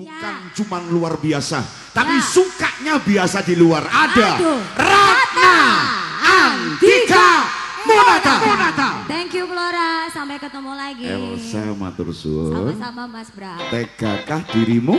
Bukan Ya. cuman luar biasa, tapi Ya. sukanya biasa di luar. Ada Aduh. Ratna Antika Monata. Thank you Flora, sampai ketemu lagi. Elsa matur suwun. Sama-sama Mas Bra. TKK dirimu?